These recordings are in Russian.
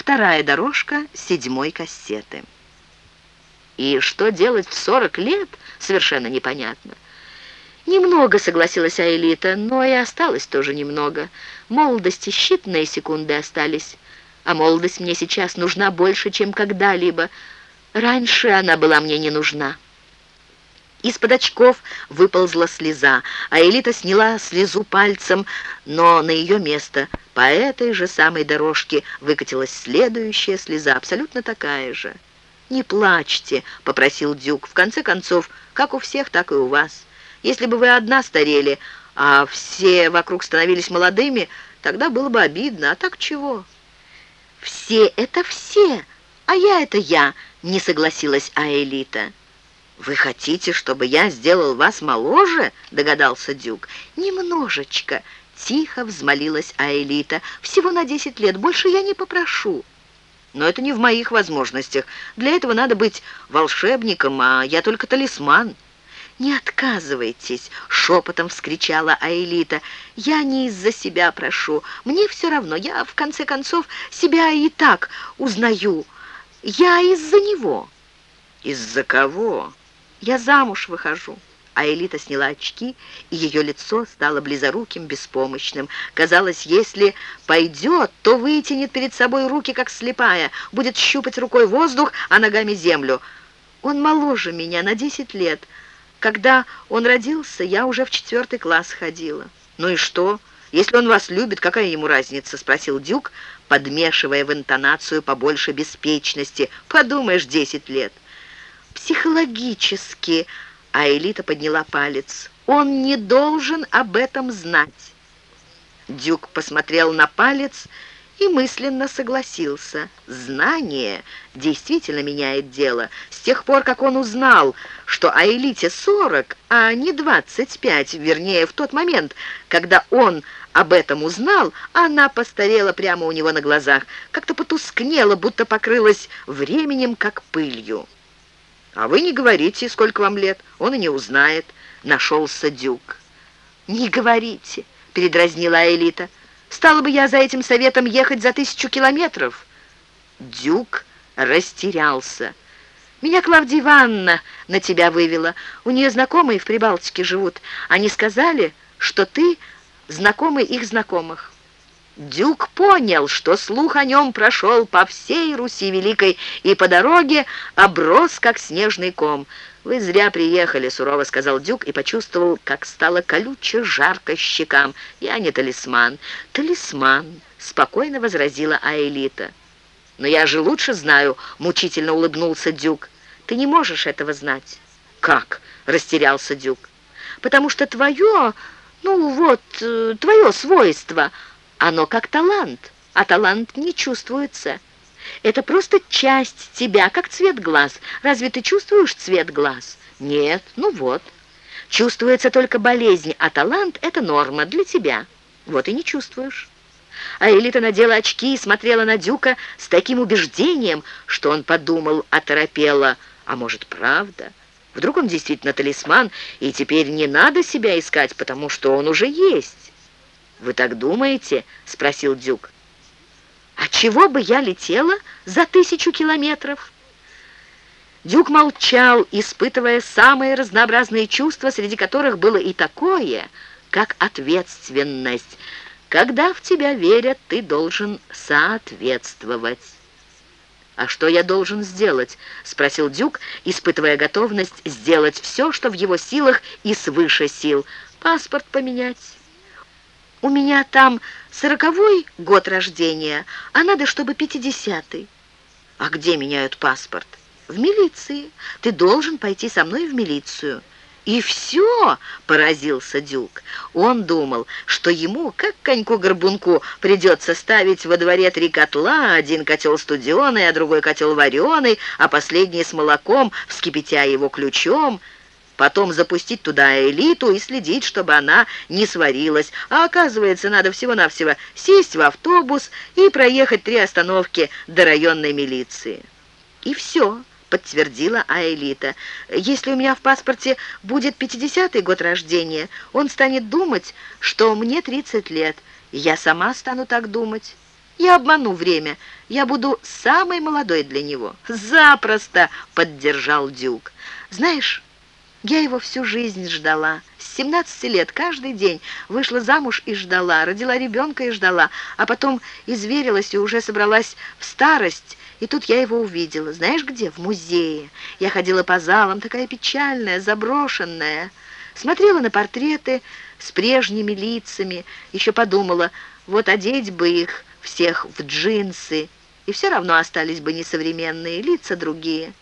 вторая дорожка седьмой кассеты. И что делать в 40 лет, совершенно непонятно. «Немного», — согласилась Аэлита, — «но и осталось тоже немного. Молодости считанные секунды остались, а молодость мне сейчас нужна больше, чем когда-либо. Раньше она была мне не нужна». Из-под очков выползла слеза, а Элита сняла слезу пальцем, но на ее место по этой же самой дорожке выкатилась следующая слеза, абсолютно такая же. «Не плачьте», — попросил Дюк. «В конце концов, как у всех, так и у вас. Если бы вы одна старели, а все вокруг становились молодыми, тогда было бы обидно. А так чего?» «Все — это все, а я — это я», — не согласилась Аэлита. «Вы хотите, чтобы я сделал вас моложе?» — догадался Дюк. «Немножечко», — тихо взмолилась Аэлита. «Всего на десять лет, больше я не попрошу». «Но это не в моих возможностях. Для этого надо быть волшебником, а я только талисман». «Не отказывайтесь!» — шепотом вскричала Аэлита. «Я не из-за себя прошу. Мне все равно. Я, в конце концов, себя и так узнаю. Я из-за него». «Из-за кого?» Я замуж выхожу». А Элита сняла очки, и ее лицо стало близоруким, беспомощным. Казалось, если пойдет, то вытянет перед собой руки, как слепая, будет щупать рукой воздух, а ногами землю. Он моложе меня на десять лет. Когда он родился, я уже в четвертый класс ходила. «Ну и что? Если он вас любит, какая ему разница?» — спросил Дюк, подмешивая в интонацию побольше беспечности. «Подумаешь, десять лет» психологически, а Элита подняла палец. Он не должен об этом знать. Дюк посмотрел на палец и мысленно согласился. Знание действительно меняет дело. С тех пор, как он узнал, что Аэлите 40, а не 25, вернее, в тот момент, когда он об этом узнал, она постарела прямо у него на глазах, как-то потускнела, будто покрылась временем, как пылью. «А вы не говорите, сколько вам лет, он и не узнает», — нашелся Дюк. «Не говорите», — передразнила Элита. «Стала бы я за этим советом ехать за тысячу километров». Дюк растерялся. «Меня Клавдия Ивановна на тебя вывела. У нее знакомые в Прибалтике живут. Они сказали, что ты знакомый их знакомых». Дюк понял, что слух о нем прошел по всей Руси Великой и по дороге оброс, как снежный ком. «Вы зря приехали», — сурово сказал Дюк и почувствовал, как стало колюче жарко щекам. «Я не талисман». «Талисман», — спокойно возразила Аэлита. «Но я же лучше знаю», — мучительно улыбнулся Дюк. «Ты не можешь этого знать». «Как?» — растерялся Дюк. «Потому что твое, ну вот, э, твое свойство...» Оно как талант, а талант не чувствуется. Это просто часть тебя, как цвет глаз. Разве ты чувствуешь цвет глаз? Нет, ну вот. Чувствуется только болезнь, а талант — это норма для тебя. Вот и не чувствуешь. А Элита надела очки и смотрела на Дюка с таким убеждением, что он подумал, оторопела. А может, правда? Вдруг он действительно талисман, и теперь не надо себя искать, потому что он уже есть. «Вы так думаете?» — спросил Дюк. «А чего бы я летела за тысячу километров?» Дюк молчал, испытывая самые разнообразные чувства, среди которых было и такое, как ответственность. Когда в тебя верят, ты должен соответствовать. «А что я должен сделать?» — спросил Дюк, испытывая готовность сделать все, что в его силах и свыше сил. «Паспорт поменять». У меня там сороковой год рождения, а надо, чтобы пятидесятый. А где меняют паспорт? В милиции. Ты должен пойти со мной в милицию. «И все!» — поразился Дюк. Он думал, что ему, как коньку-горбунку, придется ставить во дворе три котла, один котел студеный, а другой котел вареный, а последний с молоком, вскипятя его ключом — потом запустить туда элиту и следить, чтобы она не сварилась. А оказывается, надо всего-навсего сесть в автобус и проехать три остановки до районной милиции. И все, подтвердила Аэлита. Если у меня в паспорте будет 50-й год рождения, он станет думать, что мне 30 лет. Я сама стану так думать. Я обману время. Я буду самой молодой для него». «Запросто!» — поддержал Дюк. «Знаешь, я его всю жизнь ждала. С 17 лет каждый день вышла замуж и ждала, родила ребенка и ждала, а потом изверилась и уже собралась в старость, и тут я его увидела. Знаешь где? В музее. Я ходила по залам, такая печальная, заброшенная. Смотрела на портреты с прежними лицами, еще подумала, вот одеть бы их всех в джинсы, и все равно остались бы несовременные, лица другие.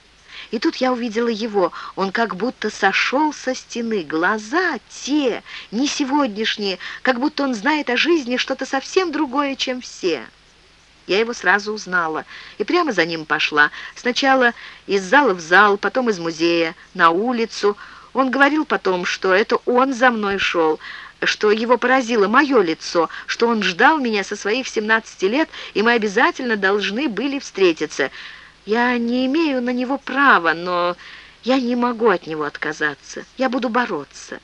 И тут я увидела его. Он как будто сошел со стены. Глаза те, не сегодняшние, как будто он знает о жизни что-то совсем другое, чем все. Я его сразу узнала и прямо за ним пошла. Сначала из зала в зал, потом из музея, на улицу. Он говорил потом, что это он за мной шел, что его поразило мое лицо, что он ждал меня со своих 17 лет, и мы обязательно должны были встретиться. Я не имею на него права, но я не могу от него отказаться. Я буду бороться».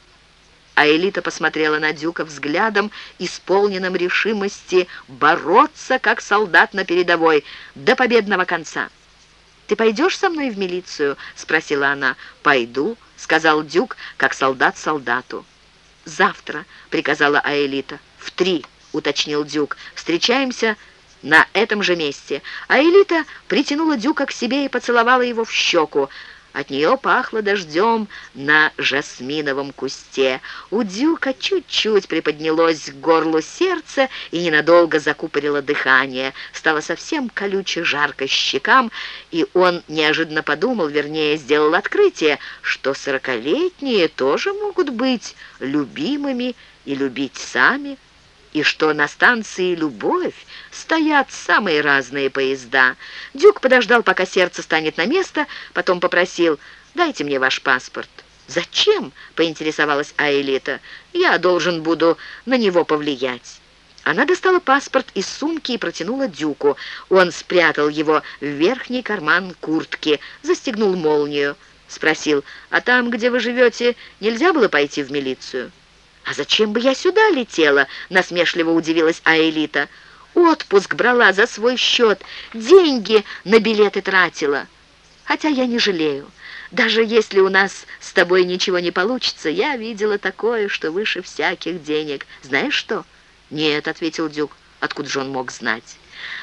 А Элита посмотрела на Дюка взглядом, исполненным решимости бороться, как солдат на передовой, до победного конца. «Ты пойдешь со мной в милицию?» — спросила она. «Пойду», — сказал Дюк, как солдат солдату. «Завтра», — приказала Аэлита. «В три», — уточнил Дюк. «Встречаемся на этом же месте, а Элита притянула Дюка к себе и поцеловала его в щеку. От нее пахло дождем на жасминовом кусте. У Дюка чуть-чуть приподнялось к горлу сердце и ненадолго закупорило дыхание. Стало совсем колюче жарко щекам, и он неожиданно подумал, вернее, сделал открытие, что сорокалетние тоже могут быть любимыми и любить сами и что на станции «Любовь» стоят самые разные поезда. Дюк подождал, пока сердце станет на место, потом попросил «Дайте мне ваш паспорт». «Зачем?» — поинтересовалась Аэлита. «Я должен буду на него повлиять». Она достала паспорт из сумки и протянула Дюку. Он спрятал его в верхний карман куртки, застегнул молнию. Спросил, «А там, где вы живете, нельзя было пойти в милицию?» «А зачем бы я сюда летела?» — насмешливо удивилась Аэлита. «Отпуск брала за свой счет, деньги на билеты тратила. Хотя я не жалею. Даже если у нас с тобой ничего не получится, я видела такое, что выше всяких денег. Знаешь что?» «Нет», — ответил Дюк. Откуда же он мог знать?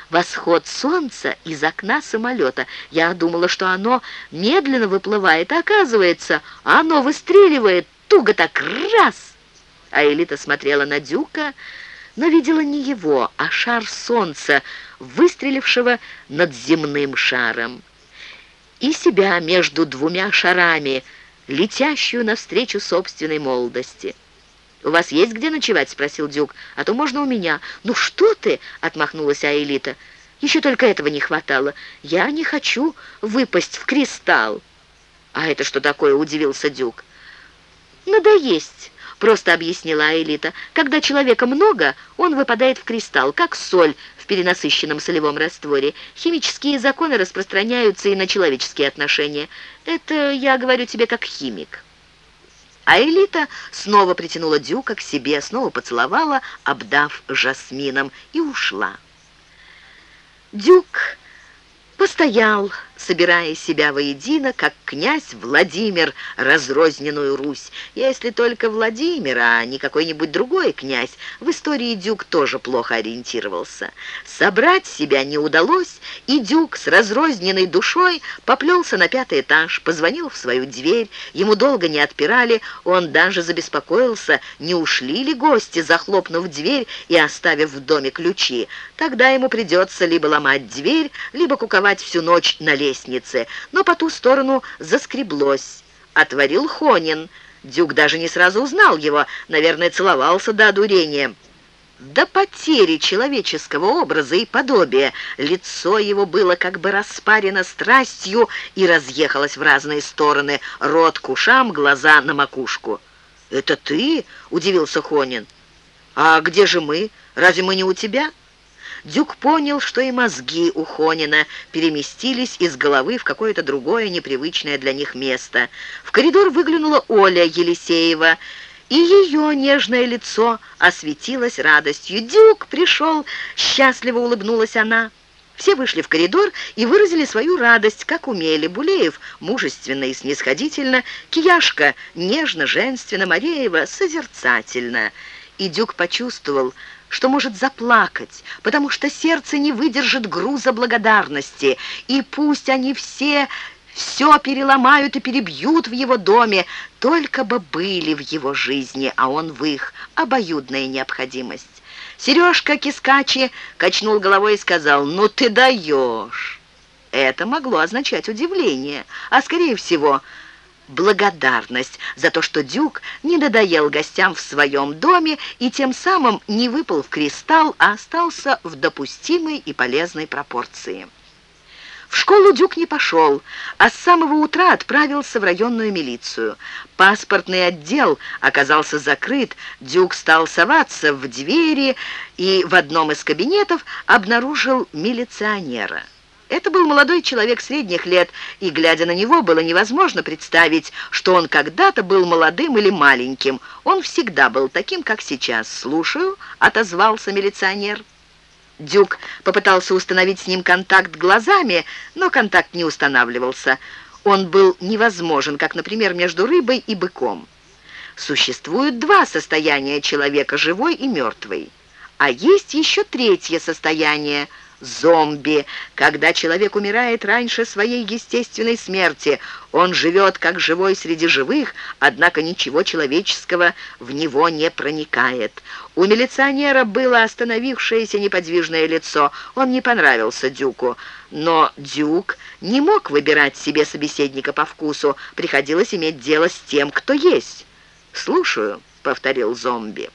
Восход солнца из окна самолета. Я думала, что оно медленно выплывает, а оказывается, оно выстреливает туго так раз — а Элита смотрела на Дюка, но видела не его, а шар солнца, выстрелившего над земным шаром. И себя между двумя шарами, летящую навстречу собственной молодости. «У вас есть где ночевать?» — спросил Дюк. «А то можно у меня». «Ну что ты?» — отмахнулась Аэлита. «Еще только этого не хватало. Я не хочу выпасть в кристалл». «А это что такое?» — удивился Дюк. «Надоесть» просто объяснила Элита. Когда человека много, он выпадает в кристалл, как соль в перенасыщенном солевом растворе. Химические законы распространяются и на человеческие отношения. Это я говорю тебе как химик. А Элита снова притянула Дюка к себе, снова поцеловала, обдав жасмином, и ушла. Дюк постоял, собирая себя воедино, как князь Владимир, разрозненную Русь. Если только Владимир, а не какой-нибудь другой князь, в истории Дюк тоже плохо ориентировался. Собрать себя не удалось, и Дюк с разрозненной душой поплелся на пятый этаж, позвонил в свою дверь, ему долго не отпирали, он даже забеспокоился, не ушли ли гости, захлопнув дверь и оставив в доме ключи. Тогда ему придется либо ломать дверь, либо куковать всю ночь на лестнице лестнице, но по ту сторону заскреблось. Отворил Хонин. Дюк даже не сразу узнал его, наверное, целовался до одурения. До потери человеческого образа и подобия лицо его было как бы распарено страстью и разъехалось в разные стороны, рот к ушам, глаза на макушку. «Это ты?» — удивился Хонин. «А где же мы? Разве мы не у тебя?» Дюк понял, что и мозги у Хонина переместились из головы в какое-то другое непривычное для них место. В коридор выглянула Оля Елисеева и ее нежное лицо осветилось радостью. «Дюк пришел!» — счастливо улыбнулась она. Все вышли в коридор и выразили свою радость, как умели. Булеев мужественно и снисходительно, Кияшка нежно, женственно, Мареева созерцательно. И Дюк почувствовал, что может заплакать, потому что сердце не выдержит груза благодарности, и пусть они все все переломают и перебьют в его доме, только бы были в его жизни, а он в их, обоюдная необходимость. Сережка Кискачи качнул головой и сказал, «Ну ты даешь!» Это могло означать удивление, а, скорее всего, благодарность за то, что Дюк не надоел гостям в своем доме и тем самым не выпал в кристалл, а остался в допустимой и полезной пропорции. В школу Дюк не пошел, а с самого утра отправился в районную милицию. Паспортный отдел оказался закрыт, Дюк стал соваться в двери и в одном из кабинетов обнаружил милиционера. Это был молодой человек средних лет, и, глядя на него, было невозможно представить, что он когда-то был молодым или маленьким. Он всегда был таким, как сейчас. «Слушаю», — отозвался милиционер. Дюк попытался установить с ним контакт глазами, но контакт не устанавливался. Он был невозможен, как, например, между рыбой и быком. Существуют два состояния человека, живой и мертвый. А есть еще третье состояние – зомби. Когда человек умирает раньше своей естественной смерти, он живет как живой среди живых, однако ничего человеческого в него не проникает. У милиционера было остановившееся неподвижное лицо. Он не понравился Дюку. Но Дюк не мог выбирать себе собеседника по вкусу. Приходилось иметь дело с тем, кто есть. «Слушаю», — повторил зомби.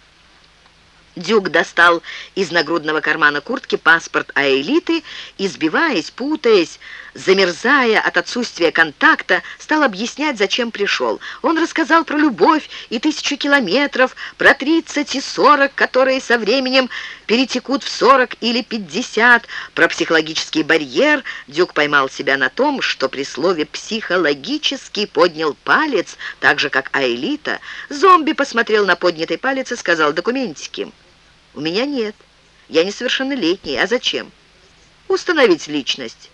Дюк достал из нагрудного кармана куртки паспорт Аэлиты и, сбиваясь, путаясь, замерзая от отсутствия контакта, стал объяснять, зачем пришел. Он рассказал про любовь и тысячу километров, про 30 и 40, которые со временем перетекут в 40 или 50, про психологический барьер. Дюк поймал себя на том, что при слове «психологический» поднял палец, так же, как Аэлита. Зомби посмотрел на поднятый палец и сказал «документики». «У меня нет. Я несовершеннолетний. А зачем?» «Установить личность».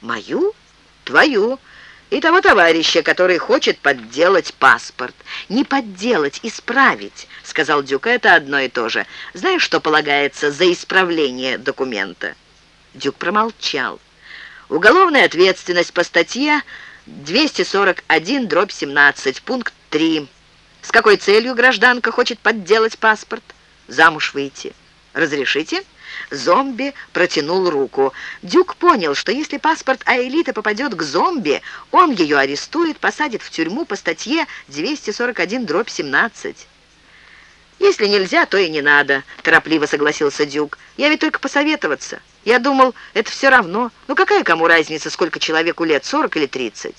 «Мою? Твою?» и того товарища, который хочет подделать паспорт. Не подделать, исправить, сказал Дюк, это одно и то же. Знаешь, что полагается за исправление документа? Дюк промолчал. Уголовная ответственность по статье 241, дробь 17, пункт 3. С какой целью гражданка хочет подделать паспорт? Замуж выйти. Разрешите?» Зомби протянул руку. Дюк понял, что если паспорт Аэлиты попадет к зомби, он ее арестует, посадит в тюрьму по статье 241-17. «Если нельзя, то и не надо», — торопливо согласился Дюк. «Я ведь только посоветоваться. Я думал, это все равно. Ну какая кому разница, сколько человеку лет, 40 или 30?»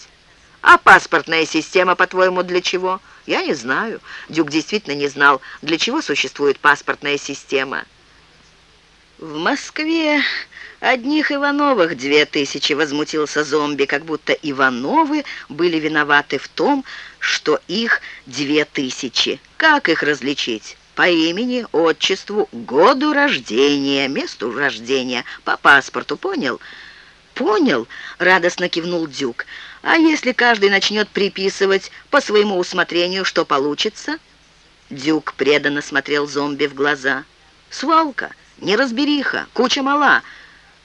«А паспортная система, по-твоему, для чего?» «Я не знаю». Дюк действительно не знал, для чего существует паспортная система. «В Москве одних Ивановых две тысячи», — возмутился зомби, как будто Ивановы были виноваты в том, что их две тысячи. Как их различить? По имени, отчеству, году рождения, месту рождения, по паспорту, понял?» «Понял», — радостно кивнул Дюк. А если каждый начнет приписывать по своему усмотрению, что получится? Дюк преданно смотрел зомби в глаза. Свалка, неразбериха, куча мала.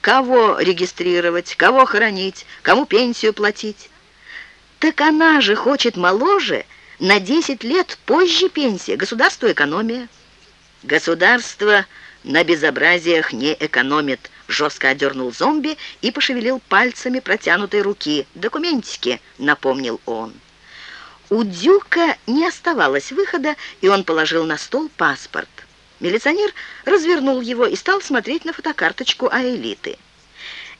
Кого регистрировать, кого хоронить, кому пенсию платить? Так она же хочет моложе, на 10 лет позже пенсия, государство экономия. Государство на безобразиях не экономит, Жестко одернул зомби и пошевелил пальцами протянутой руки. «Документики», — напомнил он. У Дюка не оставалось выхода, и он положил на стол паспорт. Милиционер развернул его и стал смотреть на фотокарточку Аэлиты.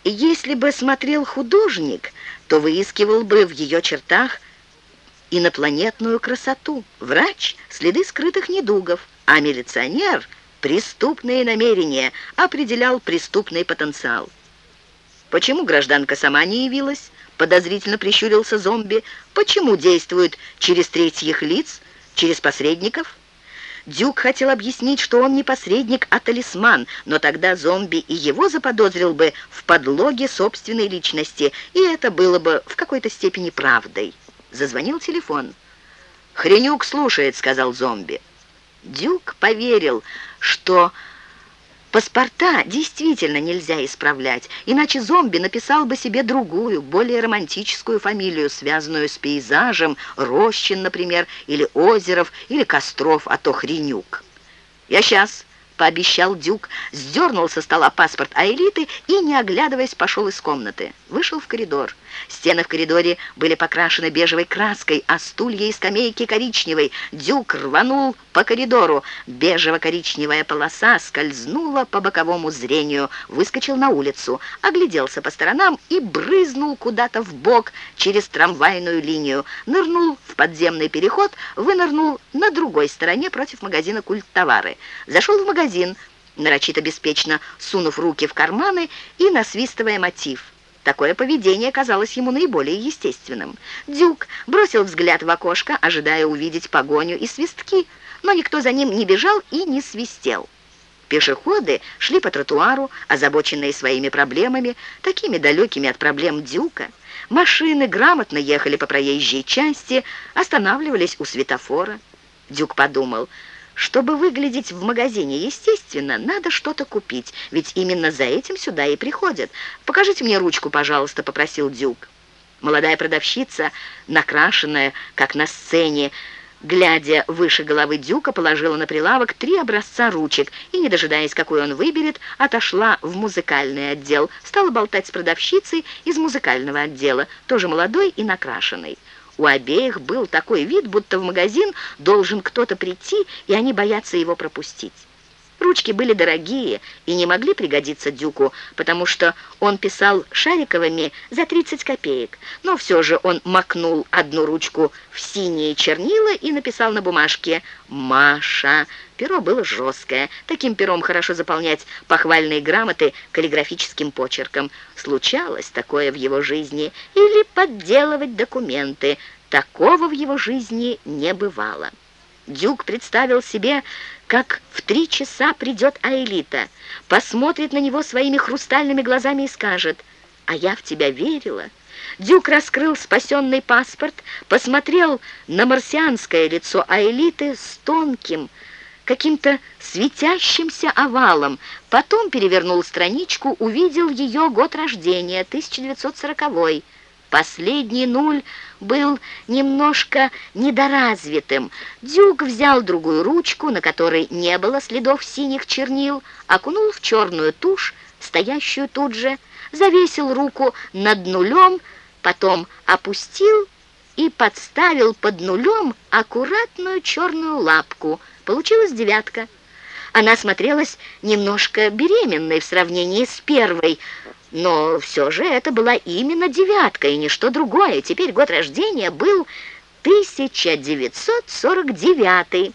Если бы смотрел художник, то выискивал бы в ее чертах инопланетную красоту, врач — следы скрытых недугов, а милиционер — преступные намерения, определял преступный потенциал. Почему гражданка сама не явилась? Подозрительно прищурился зомби. Почему действует через третьих лиц? Через посредников? Дюк хотел объяснить, что он не посредник, а талисман, но тогда зомби и его заподозрил бы в подлоге собственной личности, и это было бы в какой-то степени правдой. Зазвонил телефон. «Хренюк слушает», — сказал зомби. Дюк поверил, что Паспорта действительно нельзя исправлять, иначе зомби написал бы себе другую, более романтическую фамилию, связанную с пейзажем, Рощин, например, или Озеров, или Костров, а то Хренюк. «Я сейчас», — пообещал Дюк, сдернул со стола паспорт Аэлиты и, не оглядываясь, пошел из комнаты. Вышел в коридор. Стены в коридоре были покрашены бежевой краской, а стулья и скамейки коричневой. Дюк рванул по коридору. Бежево-коричневая полоса скользнула по боковому зрению, выскочил на улицу, огляделся по сторонам и брызнул куда-то в бок через трамвайную линию, нырнул в подземный переход, вынырнул на другой стороне против магазина «Культтовары». Зашел в магазин, нарочито беспечно сунув руки в карманы и насвистывая мотив. Такое поведение казалось ему наиболее естественным. Дюк бросил взгляд в окошко, ожидая увидеть погоню и свистки, но никто за ним не бежал и не свистел. Пешеходы шли по тротуару, озабоченные своими проблемами, такими далекими от проблем Дюка. Машины грамотно ехали по проезжей части, останавливались у светофора. Дюк подумал – чтобы выглядеть в магазине естественно, надо что-то купить, ведь именно за этим сюда и приходят. «Покажите мне ручку, пожалуйста», — попросил Дюк. Молодая продавщица, накрашенная, как на сцене, глядя выше головы Дюка, положила на прилавок три образца ручек и, не дожидаясь, какой он выберет, отошла в музыкальный отдел, стала болтать с продавщицей из музыкального отдела, тоже молодой и накрашенной. У обеих был такой вид, будто в магазин должен кто-то прийти, и они боятся его пропустить. Ручки были дорогие и не могли пригодиться Дюку, потому что он писал шариковыми за 30 копеек. Но все же он макнул одну ручку в синие чернила и написал на бумажке «Маша». Перо было жесткое. Таким пером хорошо заполнять похвальные грамоты каллиграфическим почерком. Случалось такое в его жизни. Или подделывать документы. Такого в его жизни не бывало. Дюк представил себе, как в три часа придет Аэлита, посмотрит на него своими хрустальными глазами и скажет «А я в тебя верила». Дюк раскрыл спасенный паспорт, посмотрел на марсианское лицо Аэлиты с тонким, каким-то светящимся овалом, потом перевернул страничку, увидел ее год рождения, 1940 -й. Последний нуль был немножко недоразвитым. Дюк взял другую ручку, на которой не было следов синих чернил, окунул в черную тушь, стоящую тут же, завесил руку над нулем, потом опустил и подставил под нулем аккуратную черную лапку. Получилась девятка. Она смотрелась немножко беременной в сравнении с первой, но все же это была именно девятка и ничто другое. Теперь год рождения был 1949.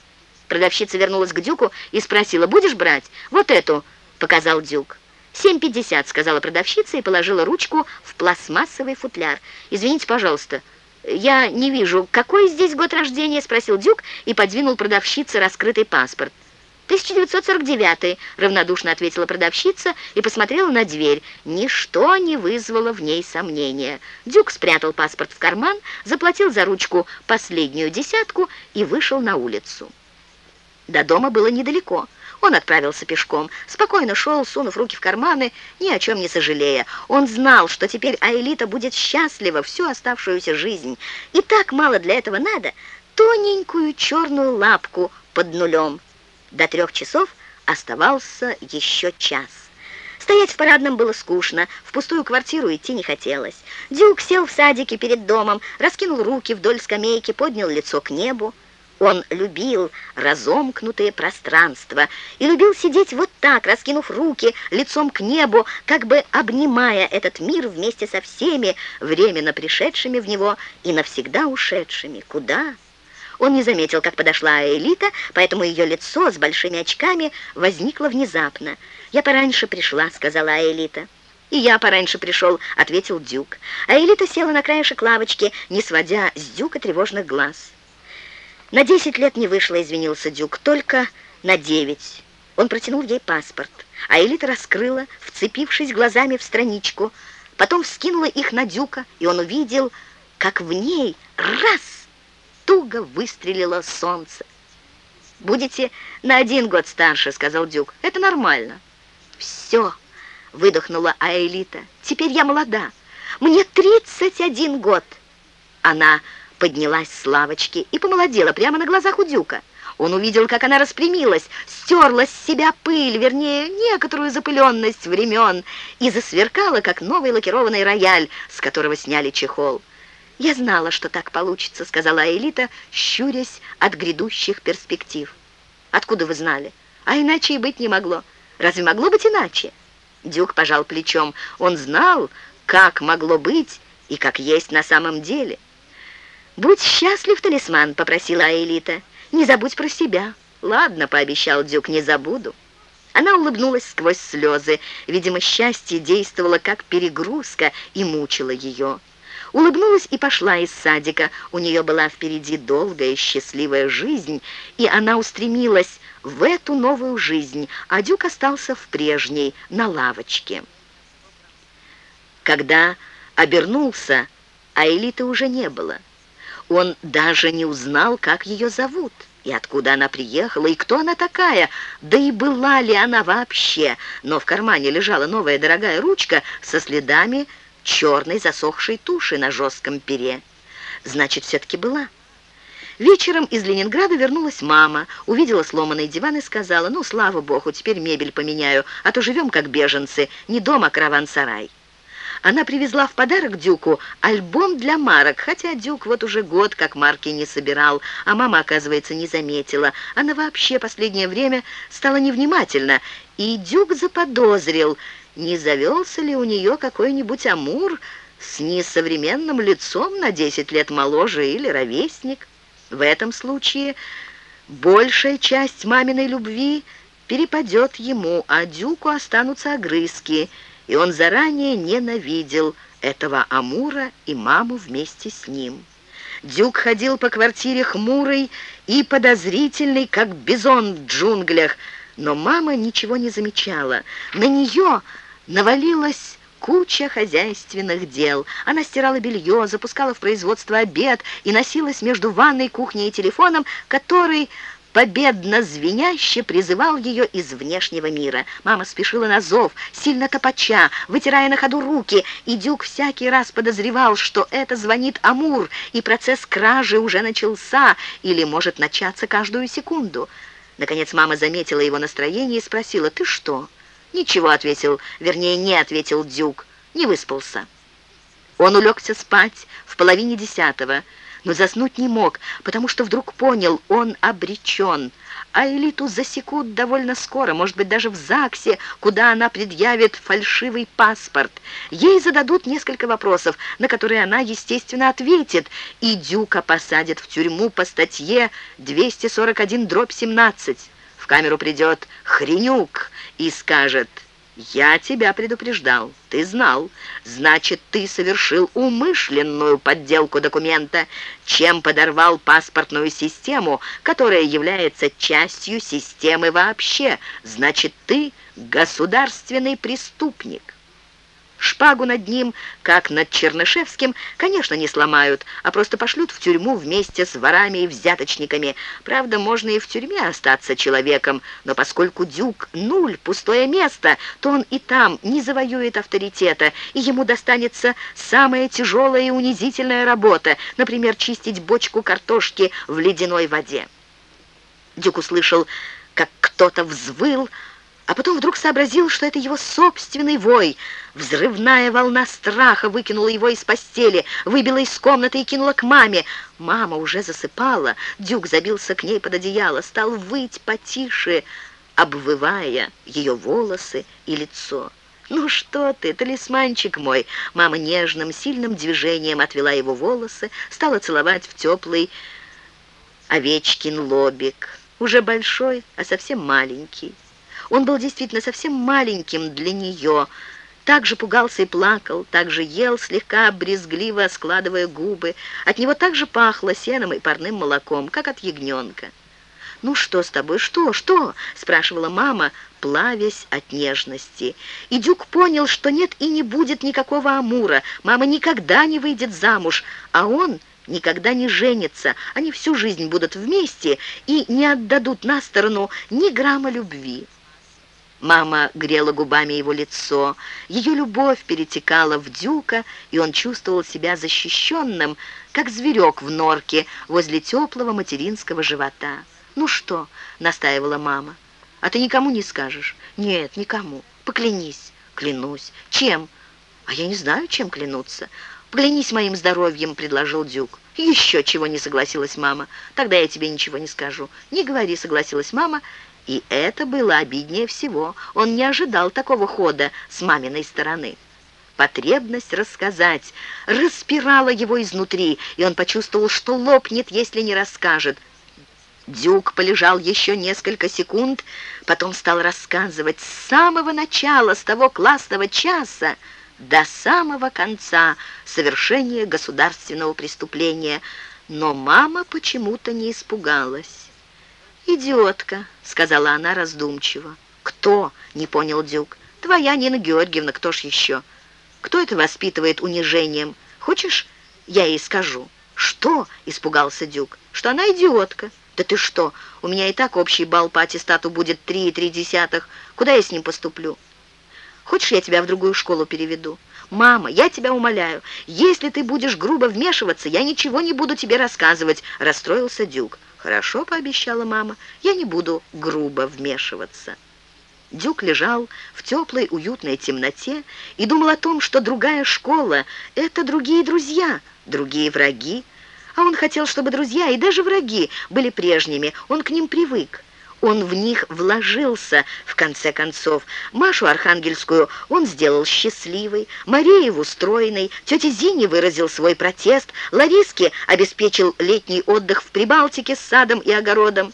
Продавщица вернулась к Дюку и спросила, «Будешь брать? Вот эту?» — показал Дюк. «7,50», — сказала продавщица и положила ручку в пластмассовый футляр. «Извините, пожалуйста, я не вижу, какой здесь год рождения?» — спросил Дюк и подвинул продавщице раскрытый паспорт. «1949», — равнодушно ответила продавщица и посмотрела на дверь. Ничто не вызвало в ней сомнения. Дюк спрятал паспорт в карман, заплатил за ручку последнюю десятку и вышел на улицу. До дома было недалеко. Он отправился пешком, спокойно шел, сунув руки в карманы, ни о чем не сожалея. Он знал, что теперь Аэлита будет счастлива всю оставшуюся жизнь. И так мало для этого надо. Тоненькую черную лапку под нулем. До трех часов оставался еще час. Стоять в парадном было скучно, в пустую квартиру идти не хотелось. Дюк сел в садике перед домом, раскинул руки вдоль скамейки, поднял лицо к небу. Он любил разомкнутые пространства и любил сидеть вот так, раскинув руки, лицом к небу, как бы обнимая этот мир вместе со всеми, временно пришедшими в него и навсегда ушедшими. Куда? Он не заметил, как подошла Элита, поэтому ее лицо с большими очками возникло внезапно. «Я пораньше пришла», — сказала Элита. «И я пораньше пришел», — ответил Дюк. А Элита села на краешек лавочки, не сводя с Дюка тревожных глаз. На десять лет не вышло, извинился Дюк, только на девять. Он протянул ей паспорт, а Элита раскрыла, вцепившись глазами в страничку, потом вскинула их на Дюка, и он увидел, как в ней раз туго выстрелило солнце. «Будете на один год старше», — сказал Дюк. «Это нормально». «Все», — выдохнула Аэлита. «Теперь я молода. Мне 31 год». Она поднялась с лавочки и помолодела прямо на глазах у Дюка. Он увидел, как она распрямилась, стерла с себя пыль, вернее, некоторую запыленность времен, и засверкала, как новый лакированный рояль, с которого сняли чехол. «Я знала, что так получится», — сказала Элита, щурясь от грядущих перспектив. «Откуда вы знали? А иначе и быть не могло. Разве могло быть иначе?» Дюк пожал плечом. Он знал, как могло быть и как есть на самом деле. «Будь счастлив, талисман», — попросила Аэлита. «Не забудь про себя». «Ладно», — пообещал Дюк, — «не забуду». Она улыбнулась сквозь слезы. Видимо, счастье действовало как перегрузка и мучило ее улыбнулась и пошла из садика. У нее была впереди долгая счастливая жизнь, и она устремилась в эту новую жизнь, а Дюк остался в прежней, на лавочке. Когда обернулся, а Элиты уже не было. Он даже не узнал, как ее зовут, и откуда она приехала, и кто она такая, да и была ли она вообще. Но в кармане лежала новая дорогая ручка со следами черной засохшей туши на жестком пере. Значит, все-таки была. Вечером из Ленинграда вернулась мама, увидела сломанный диван и сказала, «Ну, слава богу, теперь мебель поменяю, а то живем как беженцы, не дом, а караван-сарай». Она привезла в подарок Дюку альбом для марок, хотя Дюк вот уже год как марки не собирал, а мама, оказывается, не заметила. Она вообще последнее время стала невнимательна, и Дюк заподозрил – не завелся ли у нее какой-нибудь амур с несовременным лицом на 10 лет моложе или ровесник. В этом случае большая часть маминой любви перепадет ему, а Дюку останутся огрызки, и он заранее ненавидел этого Амура и маму вместе с ним. Дюк ходил по квартире хмурый и подозрительный, как бизон в джунглях, но мама ничего не замечала. На нее навалилась куча хозяйственных дел. Она стирала белье, запускала в производство обед и носилась между ванной, кухней и телефоном, который победно звеняще призывал ее из внешнего мира. Мама спешила на зов, сильно топача, вытирая на ходу руки, и Дюк всякий раз подозревал, что это звонит Амур, и процесс кражи уже начался или может начаться каждую секунду. Наконец мама заметила его настроение и спросила, «Ты что?» «Ничего», — ответил, вернее, не ответил Дюк, не выспался. Он улегся спать в половине десятого, но заснуть не мог, потому что вдруг понял, он обречен, а элиту засекут довольно скоро, может быть, даже в ЗАГСе, куда она предъявит фальшивый паспорт. Ей зададут несколько вопросов, на которые она, естественно, ответит, и Дюка посадят в тюрьму по статье 241-17. В камеру придет Хренюк и скажет «Я тебя предупреждал, ты знал, значит, ты совершил умышленную подделку документа, чем подорвал паспортную систему, которая является частью системы вообще, значит, ты государственный преступник». Шпагу над ним, как над Чернышевским, конечно, не сломают, а просто пошлют в тюрьму вместе с ворами и взяточниками. Правда, можно и в тюрьме остаться человеком, но поскольку Дюк — нуль, пустое место, то он и там не завоюет авторитета, и ему достанется самая тяжелая и унизительная работа, например, чистить бочку картошки в ледяной воде. Дюк услышал, как кто-то взвыл, а потом вдруг сообразил, что это его собственный вой. Взрывная волна страха выкинула его из постели, выбила из комнаты и кинула к маме. Мама уже засыпала. Дюк забился к ней под одеяло, стал выть потише, обвывая ее волосы и лицо. «Ну что ты, талисманчик мой!» Мама нежным, сильным движением отвела его волосы, стала целовать в теплый овечкин лобик. Уже большой, а совсем маленький. Он был действительно совсем маленьким для нее, так же пугался и плакал, так же ел, слегка брезгливо складывая губы. От него так же пахло сеном и парным молоком, как от ягненка. «Ну что с тобой? Что? Что?» — спрашивала мама, плавясь от нежности. И Дюк понял, что нет и не будет никакого Амура. Мама никогда не выйдет замуж, а он никогда не женится. Они всю жизнь будут вместе и не отдадут на сторону ни грамма любви. Мама грела губами его лицо. Ее любовь перетекала в Дюка, и он чувствовал себя защищенным, как зверек в норке возле теплого материнского живота. «Ну что?» — настаивала мама. «А ты никому не скажешь?» «Нет, никому. Поклянись». «Клянусь. Чем?» «А я не знаю, чем клянуться». «Поклянись моим здоровьем», — предложил Дюк. «Еще чего не согласилась мама. Тогда я тебе ничего не скажу». «Не говори», — согласилась мама. И это было обиднее всего. Он не ожидал такого хода с маминой стороны. Потребность рассказать распирала его изнутри, и он почувствовал, что лопнет, если не расскажет. Дюк полежал еще несколько секунд, потом стал рассказывать с самого начала, с того классного часа до самого конца совершения государственного преступления, но мама почему-то не испугалась. «Идиотка», — сказала она раздумчиво. «Кто?» — не понял Дюк. «Твоя Нина Георгиевна, кто ж еще? Кто это воспитывает унижением? Хочешь, я ей скажу?» «Что?» — испугался Дюк. «Что она идиотка». «Да ты что? У меня и так общий балл по аттестату будет три и три десятых. Куда я с ним поступлю?» «Хочешь, я тебя в другую школу переведу?» «Мама, я тебя умоляю, если ты будешь грубо вмешиваться, я ничего не буду тебе рассказывать», — расстроился Дюк. «Хорошо», — пообещала мама, — «я не буду грубо вмешиваться». Дюк лежал в теплой, уютной темноте и думал о том, что другая школа — это другие друзья, другие враги, а он хотел, чтобы друзья и даже враги были прежними. Он к ним привык. Он в них вложился, в конце концов. Машу Архангельскую он сделал счастливой, Марееву стройной, тете Зине выразил свой протест, Лариске обеспечил летний отдых в Прибалтике с садом и огородом.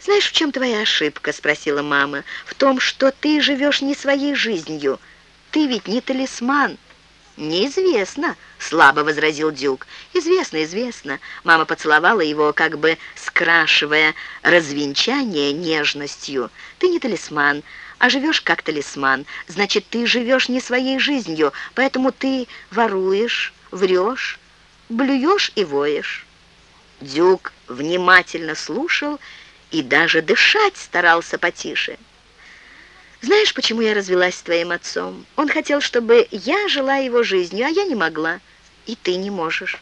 «Знаешь, в чем твоя ошибка?» — спросила мама. «В том, что ты живешь не своей жизнью. Ты ведь не талисман». «Неизвестно», — слабо возразил Дюк. «Известно, известно». Мама поцеловала его, как бы скрашивая развенчание нежностью. «Ты не талисман, а живешь как талисман. Значит, ты живешь не своей жизнью, поэтому ты воруешь, врешь, блюешь и воешь». Дюк внимательно слушал и даже дышать старался потише. Знаешь, почему я развелась с твоим отцом? Он хотел, чтобы я жила его жизнью, а я не могла. И ты не можешь.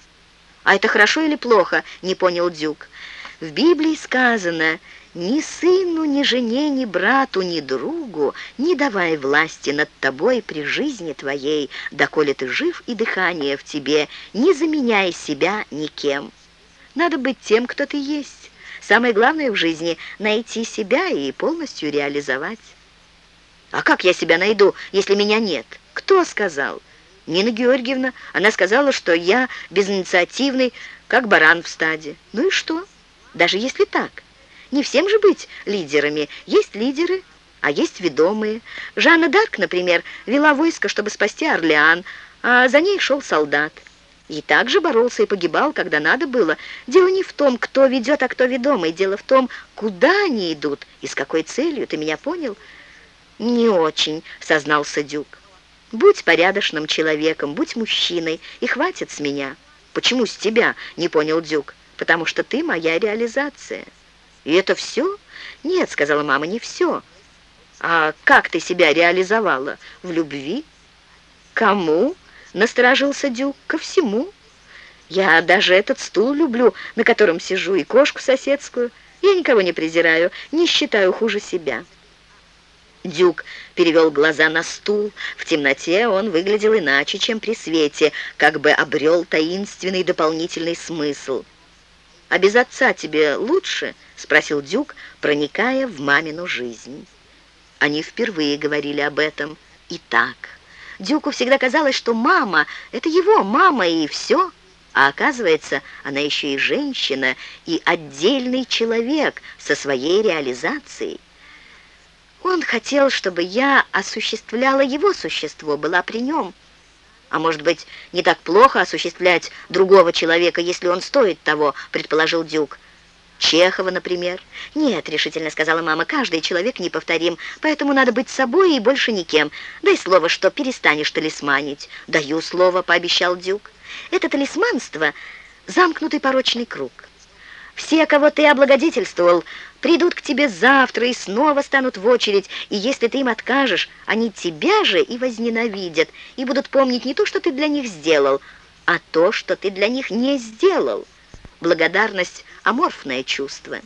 А это хорошо или плохо? Не понял Дюк. В Библии сказано, ни сыну, ни жене, ни брату, ни другу не давай власти над тобой при жизни твоей, доколе ты жив и дыхание в тебе, не заменяй себя никем. Надо быть тем, кто ты есть. Самое главное в жизни — найти себя и полностью реализовать. А как я себя найду, если меня нет? Кто сказал? Нина Георгиевна. Она сказала, что я безинициативный, как баран в стаде. Ну и что? Даже если так. Не всем же быть лидерами. Есть лидеры, а есть ведомые. Жанна Дарк, например, вела войско, чтобы спасти Орлеан, а за ней шел солдат. И также боролся и погибал, когда надо было. Дело не в том, кто ведет, а кто ведомый. Дело в том, куда они идут и с какой целью. Ты меня понял? «Не очень», — сознался Дюк. «Будь порядочным человеком, будь мужчиной, и хватит с меня». «Почему с тебя?» — не понял Дюк. «Потому что ты моя реализация». «И это все?» «Нет», — сказала мама, — «не все». «А как ты себя реализовала? В любви?» «Кому?» — насторожился Дюк. «Ко всему. Я даже этот стул люблю, на котором сижу, и кошку соседскую. Я никого не презираю, не считаю хуже себя». Дюк перевел глаза на стул. В темноте он выглядел иначе, чем при свете, как бы обрел таинственный дополнительный смысл. «А без отца тебе лучше?» — спросил Дюк, проникая в мамину жизнь. Они впервые говорили об этом. И так. Дюку всегда казалось, что мама — это его мама, и все. А оказывается, она еще и женщина, и отдельный человек со своей реализацией. Он хотел, чтобы я осуществляла его существо, была при нем. А может быть, не так плохо осуществлять другого человека, если он стоит того, предположил Дюк. Чехова, например. «Нет», — решительно сказала мама, — «каждый человек неповторим, поэтому надо быть собой и больше никем. Дай слово, что перестанешь талисманить». «Даю слово», — пообещал Дюк. «Это талисманство — замкнутый порочный круг. Все, кого ты облагодетельствовал, придут к тебе завтра и снова станут в очередь, и если ты им откажешь, они тебя же и возненавидят, и будут помнить не то, что ты для них сделал, а то, что ты для них не сделал». Благодарность – аморфное чувство.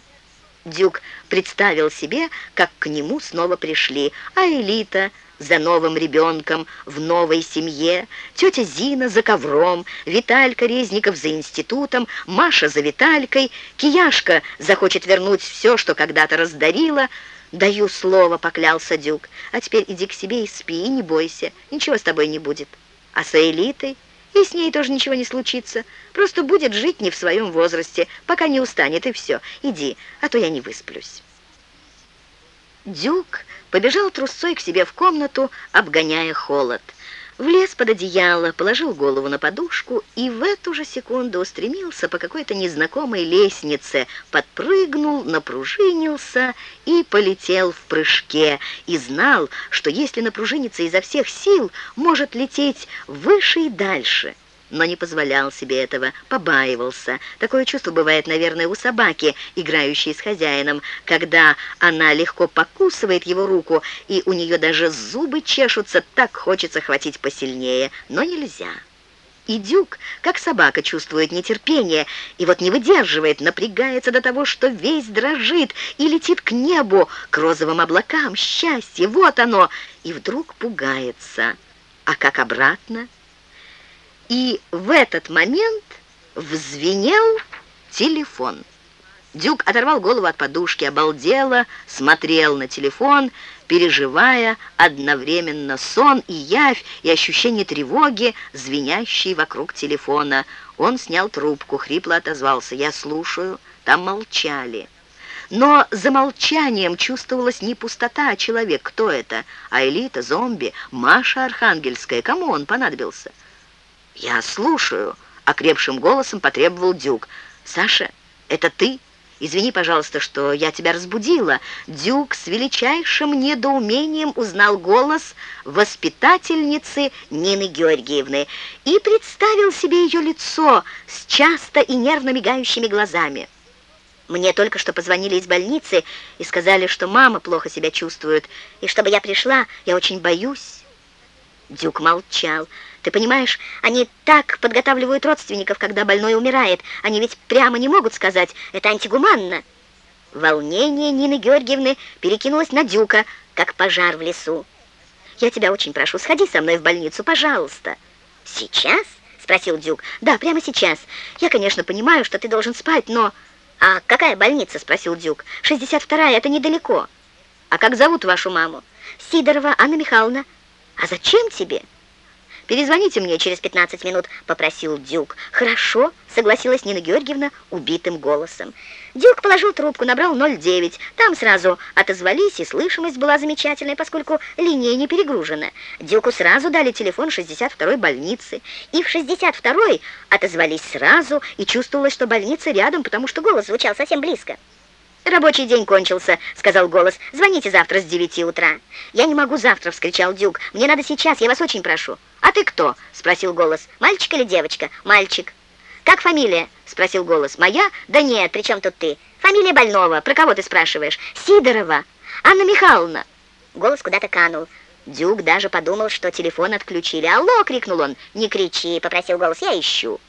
Дюк представил себе, как к нему снова пришли, а Элита за новым ребенком в новой семье, тетя Зина за ковром, Виталька Резников за институтом, Маша за Виталькой, Кияшка захочет вернуть все, что когда-то раздарила. «Даю слово», — поклялся Дюк, «а теперь иди к себе и спи, и не бойся, ничего с тобой не будет». А с Элитой и с ней тоже ничего не случится. Просто будет жить не в своем возрасте, пока не устанет, и все. Иди, а то я не высплюсь». Дюк побежал трусцой к себе в комнату, обгоняя холод. Влез под одеяло, положил голову на подушку и в эту же секунду устремился по какой-то незнакомой лестнице, подпрыгнул, напружинился и полетел в прыжке, и знал, что если напружиниться изо всех сил, может лететь выше и дальше но не позволял себе этого, побаивался. Такое чувство бывает, наверное, у собаки, играющей с хозяином, когда она легко покусывает его руку, и у нее даже зубы чешутся, так хочется хватить посильнее, но нельзя. И Дюк, как собака, чувствует нетерпение, и вот не выдерживает, напрягается до того, что весь дрожит и летит к небу, к розовым облакам, счастье, вот оно, и вдруг пугается. А как обратно? И в этот момент взвенел телефон. Дюк оторвал голову от подушки, обалдело, смотрел на телефон, переживая одновременно сон и явь, и ощущение тревоги, звенящей вокруг телефона. Он снял трубку, хрипло отозвался. «Я слушаю». Там молчали. Но за молчанием чувствовалась не пустота, а человек. Кто это? А элита, зомби, Маша Архангельская. Кому он понадобился? «Я слушаю», — окрепшим голосом потребовал Дюк. «Саша, это ты? Извини, пожалуйста, что я тебя разбудила». Дюк с величайшим недоумением узнал голос воспитательницы Нины Георгиевны и представил себе ее лицо с часто и нервно мигающими глазами. Мне только что позвонили из больницы и сказали, что мама плохо себя чувствует, и чтобы я пришла, я очень боюсь. Дюк молчал. Ты понимаешь, они так подготавливают родственников, когда больной умирает. Они ведь прямо не могут сказать «это антигуманно». Волнение Нины Георгиевны перекинулось на Дюка, как пожар в лесу. «Я тебя очень прошу, сходи со мной в больницу, пожалуйста». «Сейчас?» — спросил Дюк. «Да, прямо сейчас. Я, конечно, понимаю, что ты должен спать, но...» «А какая больница?» — спросил Дюк. «62 вторая, это недалеко». «А как зовут вашу маму?» «Сидорова Анна Михайловна». «А зачем тебе?» «Перезвоните мне через 15 минут», — попросил Дюк. «Хорошо», — согласилась Нина Георгиевна убитым голосом. Дюк положил трубку, набрал 09. Там сразу отозвались, и слышимость была замечательной, поскольку линия не перегружена. Дюку сразу дали телефон 62-й больницы. И в 62-й отозвались сразу, и чувствовалось, что больница рядом, потому что голос звучал совсем близко. «Рабочий день кончился», — сказал голос. «Звоните завтра с девяти утра». «Я не могу завтра», — вскричал Дюк. «Мне надо сейчас, я вас очень прошу». «А ты кто?» — спросил голос. «Мальчик или девочка?» «Мальчик». «Как фамилия?» — спросил голос. «Моя? Да нет, при чем тут ты? Фамилия больного. Про кого ты спрашиваешь?» «Сидорова. Анна Михайловна». Голос куда-то канул. Дюк даже подумал, что телефон отключили. «Алло!» — крикнул он. «Не кричи!» — попросил голос. «Я ищу».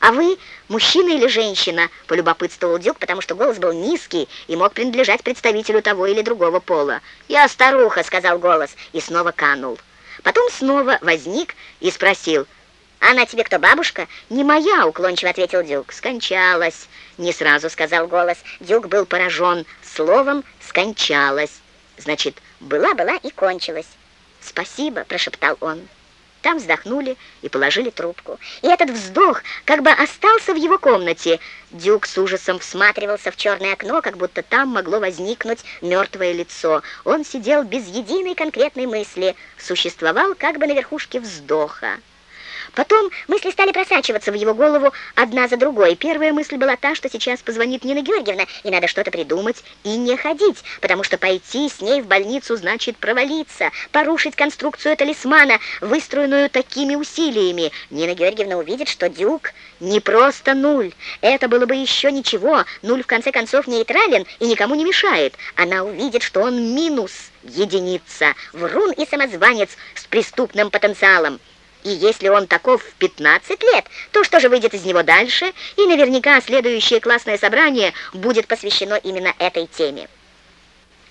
«А вы мужчина или женщина?» – полюбопытствовал Дюк, потому что голос был низкий и мог принадлежать представителю того или другого пола. «Я старуха», – сказал голос, и снова канул. Потом снова возник и спросил, «Она тебе кто, бабушка?» «Не моя», — уклончиво ответил Дюк. «Скончалась», — не сразу сказал голос. Дюк был поражен словом «скончалась». Значит, была-была и кончилась. «Спасибо», — прошептал он. Там вздохнули и положили трубку. И этот вздох как бы остался в его комнате. Дюк с ужасом всматривался в черное окно, как будто там могло возникнуть мертвое лицо. Он сидел без единой конкретной мысли, существовал как бы на верхушке вздоха. Потом мысли стали просачиваться в его голову одна за другой. Первая мысль была та, что сейчас позвонит Нина Георгиевна, и надо что-то придумать и не ходить, потому что пойти с ней в больницу значит провалиться, порушить конструкцию талисмана, выстроенную такими усилиями. Нина Георгиевна увидит, что Дюк не просто нуль. Это было бы еще ничего. Нуль, в конце концов, нейтрален и никому не мешает. Она увидит, что он минус, единица, врун и самозванец с преступным потенциалом. И если он таков в 15 лет, то что же выйдет из него дальше? И наверняка следующее классное собрание будет посвящено именно этой теме.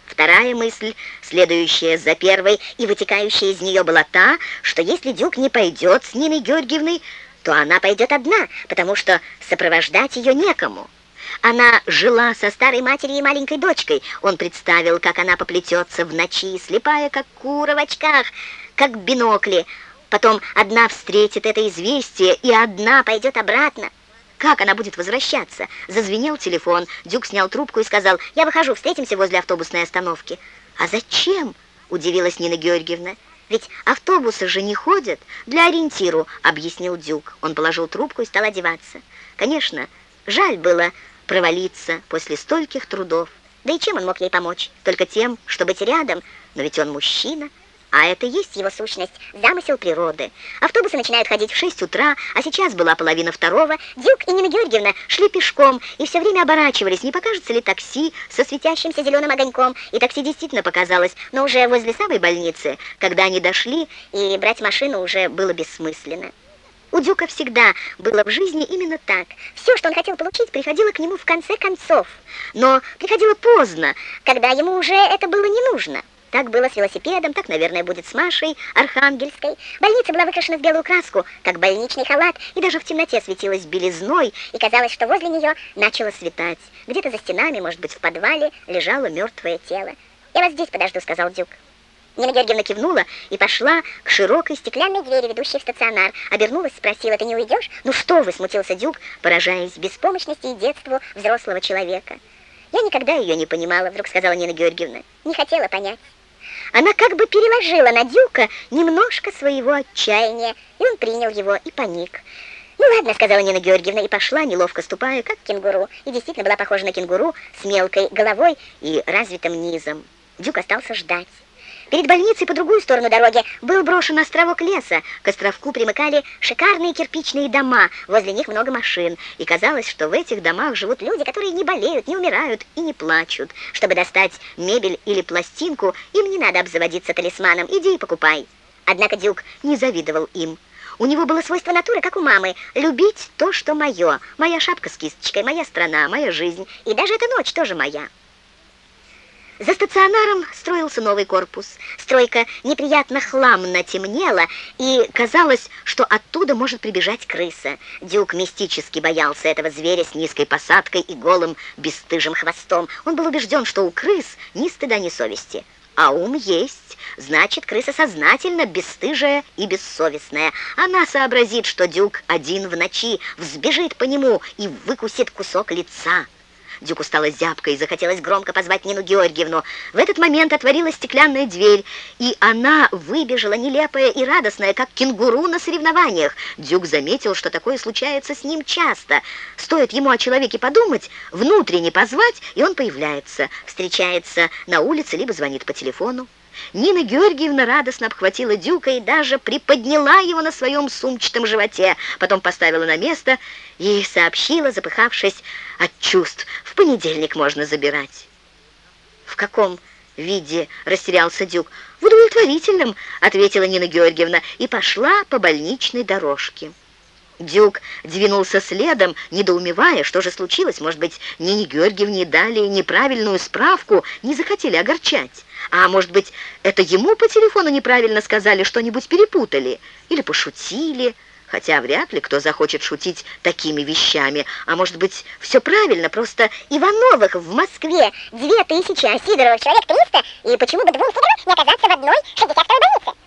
Вторая мысль, следующая за первой и вытекающая из нее была та, что если Дюк не пойдет с Ниной Георгиевной, то она пойдет одна, потому что сопровождать ее некому. Она жила со старой матерью и маленькой дочкой. Он представил, как она поплетется в ночи, слепая, как кура в очках, как в бинокле, Потом одна встретит это известие, и одна пойдет обратно. Как она будет возвращаться? Зазвенел телефон. Дюк снял трубку и сказал, «Я выхожу, встретимся возле автобусной остановки». «А зачем?» – удивилась Нина Георгиевна. «Ведь автобусы же не ходят. Для ориентиру», – объяснил Дюк. Он положил трубку и стал одеваться. Конечно, жаль было провалиться после стольких трудов. Да и чем он мог ей помочь? Только тем, что быть рядом. Но ведь он мужчина. А это есть его сущность, замысел природы. Автобусы начинают ходить в 6 утра, а сейчас была половина второго. Дюк и Нина Георгиевна шли пешком и все время оборачивались, не покажется ли такси со светящимся зеленым огоньком. И такси действительно показалось, но уже возле самой больницы, когда они дошли, и брать машину уже было бессмысленно. У Дюка всегда было в жизни именно так. Все, что он хотел получить, приходило к нему в конце концов. Но приходило поздно, когда ему уже это было не нужно. Так было с велосипедом, так, наверное, будет с Машей, Архангельской. Больница была выкрашена в белую краску, как больничный халат, и даже в темноте светилась белизной, и казалось, что возле нее начало светать. Где-то за стенами, может быть, в подвале, лежало мертвое тело. «Я вас здесь подожду», — сказал Дюк. Нина Георгиевна кивнула и пошла к широкой стеклянной двери, ведущей в стационар. Обернулась, спросила, ты не уйдешь? «Ну что вы?» — смутился Дюк, поражаясь беспомощности и детству взрослого человека. «Я никогда ее не понимала», — вдруг сказала Нина Георгиевна. «Не хотела понять». Она как бы переложила на Дюка немножко своего отчаяния, и он принял его и паник. «Ну ладно», — сказала Нина Георгиевна, и пошла, неловко ступая, как кенгуру, и действительно была похожа на кенгуру с мелкой головой и развитым низом. Дюк остался ждать. Перед больницей по другую сторону дороги был брошен островок леса. К островку примыкали шикарные кирпичные дома, возле них много машин. И казалось, что в этих домах живут люди, которые не болеют, не умирают и не плачут. Чтобы достать мебель или пластинку, им не надо обзаводиться талисманом. Иди и покупай. Однако Дюк не завидовал им. У него было свойство натуры, как у мамы, любить то, что мое. Моя шапка с кисточкой, моя страна, моя жизнь. И даже эта ночь тоже моя. За стационаром строился новый корпус. Стройка неприятно хламно темнела, и казалось, что оттуда может прибежать крыса. Дюк мистически боялся этого зверя с низкой посадкой и голым бесстыжим хвостом. Он был убежден, что у крыс ни стыда, ни совести. А ум есть, значит, крыса сознательно бесстыжая и бессовестная. Она сообразит, что Дюк один в ночи, взбежит по нему и выкусит кусок лица. Дюку стало зябко и захотелось громко позвать Нину Георгиевну. В этот момент отворилась стеклянная дверь, и она выбежала нелепая и радостная, как кенгуру на соревнованиях. Дюк заметил, что такое случается с ним часто. Стоит ему о человеке подумать, внутренне позвать, и он появляется, встречается на улице, либо звонит по телефону. Нина Георгиевна радостно обхватила Дюка и даже приподняла его на своем сумчатом животе, потом поставила на место и сообщила, запыхавшись от чувств, в понедельник можно забирать. «В каком виде?» — растерялся Дюк. «В удовлетворительном», — ответила Нина Георгиевна и пошла по больничной дорожке. Дюк двинулся следом, недоумевая, что же случилось. Может быть, Нине Георгиевне дали неправильную справку, не захотели огорчать. А может быть, это ему по телефону неправильно сказали, что-нибудь перепутали или пошутили. Хотя вряд ли кто захочет шутить такими вещами. А может быть, все правильно, просто Ивановых в Москве две тысячи, а Сидоровых человек триста, и почему бы двум Сидоровым не оказаться в одной 62-й больнице?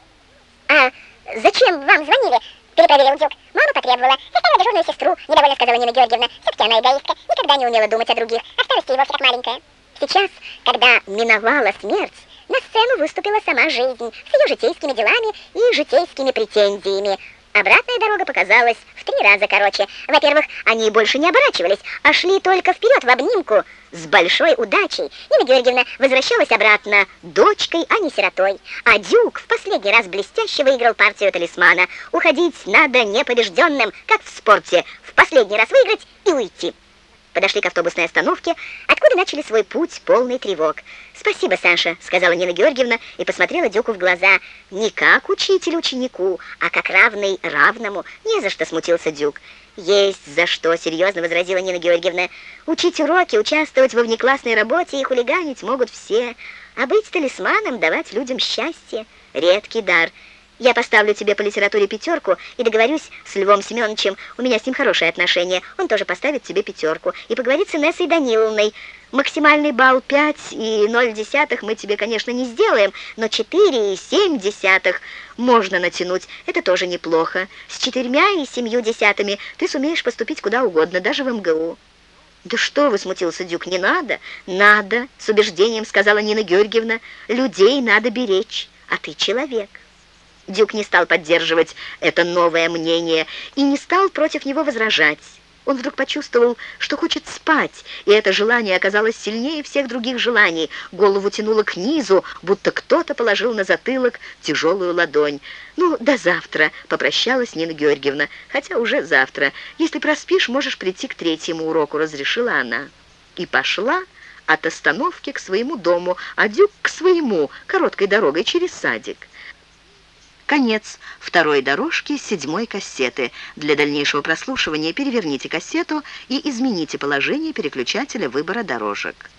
А зачем вам звонили?» Перепроверил Дюк. Мама потребовала. Заставила дежурную сестру. Недовольно сказала Нина Георгиевна. Все-таки она эгоистка. Никогда не умела думать о других. А и вовсе как маленькая. Сейчас, когда миновала смерть, на сцену выступила сама жизнь с ее житейскими делами и житейскими претензиями. Обратная дорога показалась в три раза короче. Во-первых, они больше не оборачивались, а шли только вперед в обнимку с большой удачей. Нина Георгиевна возвращалась обратно дочкой, а не сиротой. А Дюк в последний раз блестяще выиграл партию талисмана. Уходить надо непобежденным, как в спорте. В последний раз выиграть и уйти. Подошли к автобусной остановке, откуда начали свой путь полный тревог. «Спасибо, Саша», — сказала Нина Георгиевна и посмотрела Дюку в глаза. «Не как учитель ученику, а как равный равному. Не за что смутился Дюк». «Есть за что», — серьезно возразила Нина Георгиевна. «Учить уроки, участвовать во внеклассной работе и хулиганить могут все, а быть талисманом, давать людям счастье — редкий дар». Я поставлю тебе по литературе пятерку и договорюсь с Львом Семеновичем. У меня с ним хорошие отношения. Он тоже поставит тебе пятерку. И поговорит с Инессой Даниловной. Максимальный балл 5 и 0 десятых мы тебе, конечно, не сделаем, но 4 и 7 десятых можно натянуть. Это тоже неплохо. С четырьмя и семью десятыми ты сумеешь поступить куда угодно, даже в МГУ. «Да что вы!» — смутился Дюк. «Не надо!» «Надо!» — с убеждением сказала Нина Георгиевна. «Людей надо беречь, а ты человек». Дюк не стал поддерживать это новое мнение и не стал против него возражать. Он вдруг почувствовал, что хочет спать, и это желание оказалось сильнее всех других желаний. Голову тянуло к низу, будто кто-то положил на затылок тяжелую ладонь. «Ну, до завтра», — попрощалась Нина Георгиевна, «хотя уже завтра. Если проспишь, можешь прийти к третьему уроку», — разрешила она. И пошла от остановки к своему дому, а Дюк к своему, короткой дорогой через садик. Конец второй дорожки седьмой кассеты. Для дальнейшего прослушивания переверните кассету и измените положение переключателя выбора дорожек.